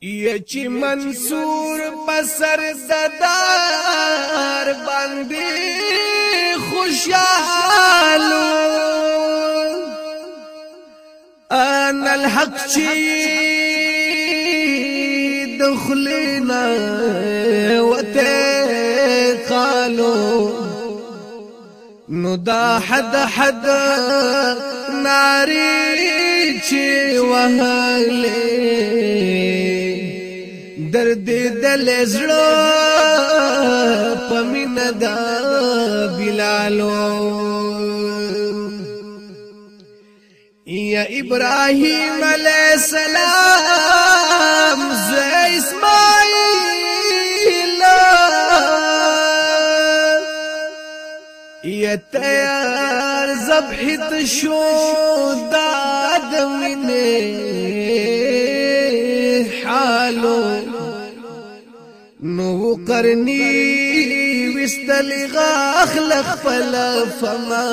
یا چې منصور بسر ددار باندې خوشحالو انا الحق چې دخلنا وته قالو نو دا حد حد ناری چې وهلې يا پمن دا بلالو یا ابراهيم عليه السلام زي اسماعيل يا تيار ذبح شو داد منه قرنی وستل أخلق فلا فما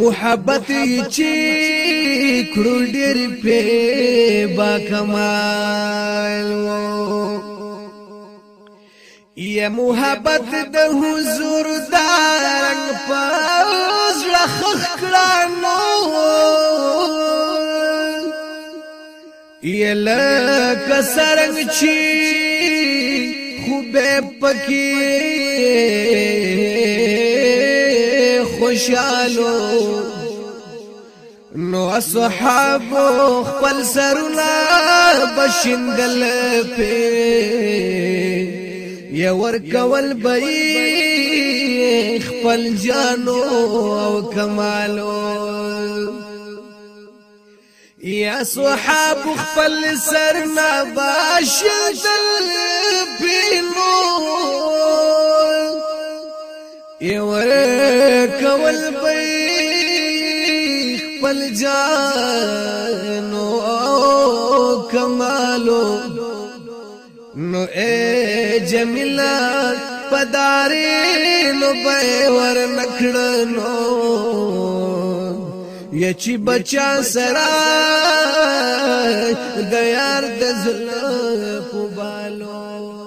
محبت چې کړو ډېر په با کمال وو یا محبت د حضور رنگ پاز لخخ کړه نو یا لکه سرنګ چی خوبه پکې خوشالو نو اصحاب خپل سرونه بشندل په یا ور کول بې خپل جانو او کمالو یا صحاب خپل سر نه باشل دل پینو یور کول پي خپل جانو او کمالو نو اے جمیلا پداري نو به ور نکړنو یچی بچا سرا د یار د زلف بالو